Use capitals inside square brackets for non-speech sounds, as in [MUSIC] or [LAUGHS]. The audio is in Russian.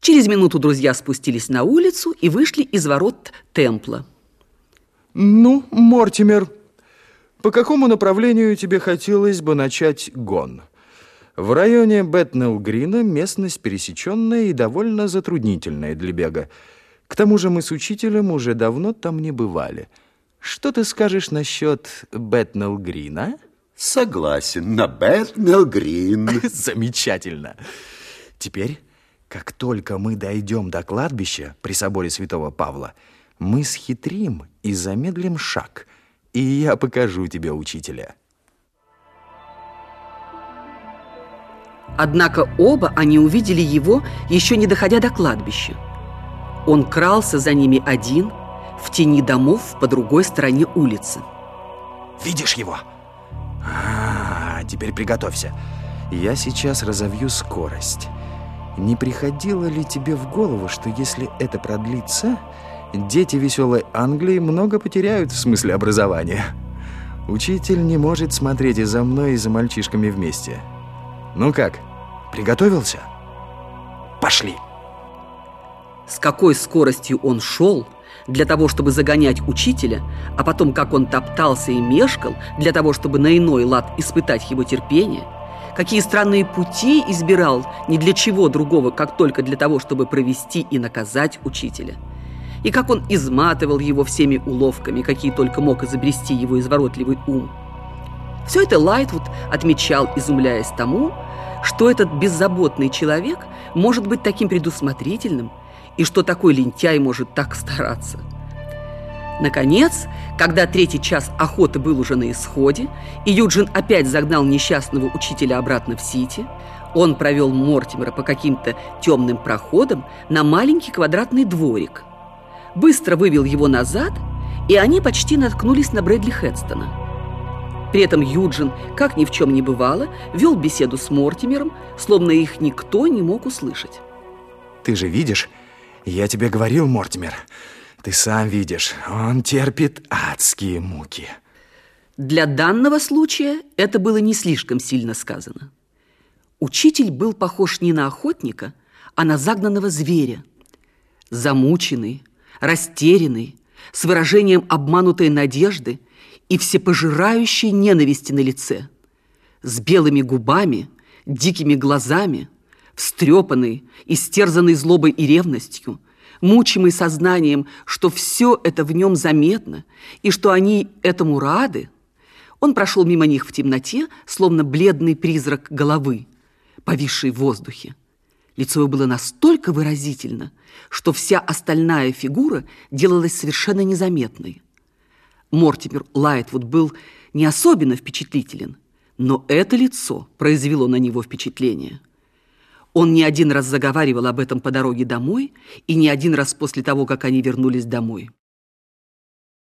Через минуту друзья спустились на улицу и вышли из ворот Темпла. Ну, Мортимер, по какому направлению тебе хотелось бы начать гон? В районе Бэтнелл-Грина местность пересеченная и довольно затруднительная для бега. К тому же мы с учителем уже давно там не бывали. Что ты скажешь насчет Бэтнелл-Грина? Согласен, на Бэтнелл-Грин. [LAUGHS] Замечательно. Теперь, как только мы дойдем до кладбища при соборе святого Павла, мы схитрим и замедлим шаг, и я покажу тебе учителя. Однако оба они увидели его, еще не доходя до кладбища. Он крался за ними один, в тени домов по другой стороне улицы. Видишь его? А, теперь приготовься. Я сейчас разовью скорость. Не приходило ли тебе в голову, что если это продлится, дети веселой Англии много потеряют в смысле образования? Учитель не может смотреть и за мной, и за мальчишками вместе. Ну как, приготовился? Пошли! С какой скоростью он шел для того, чтобы загонять учителя, а потом как он топтался и мешкал для того, чтобы на иной лад испытать его терпение, какие странные пути избирал не для чего другого, как только для того, чтобы провести и наказать учителя, и как он изматывал его всеми уловками, какие только мог изобрести его изворотливый ум. Все это Лайтвуд отмечал, изумляясь тому, что этот беззаботный человек может быть таким предусмотрительным, и что такой лентяй может так стараться. Наконец, когда третий час охоты был уже на исходе, и Юджин опять загнал несчастного учителя обратно в Сити, он провел Мортимера по каким-то темным проходам на маленький квадратный дворик. Быстро вывел его назад, и они почти наткнулись на Брэдли Хедстона. При этом Юджин, как ни в чем не бывало, вел беседу с Мортимером, словно их никто не мог услышать. «Ты же видишь, я тебе говорил, Мортимер, ты сам видишь, он терпит адские муки. Для данного случая это было не слишком сильно сказано. Учитель был похож не на охотника, а на загнанного зверя. Замученный, растерянный, с выражением обманутой надежды и всепожирающей ненависти на лице, с белыми губами, дикими глазами – встрепанный, истерзанный злобой и ревностью, мучимый сознанием, что все это в нем заметно и что они этому рады, он прошел мимо них в темноте, словно бледный призрак головы, повисший в воздухе. Лицо его было настолько выразительно, что вся остальная фигура делалась совершенно незаметной. Мортимер Лайтвуд был не особенно впечатлителен, но это лицо произвело на него впечатление – он не один раз заговаривал об этом по дороге домой и не один раз после того, как они вернулись домой.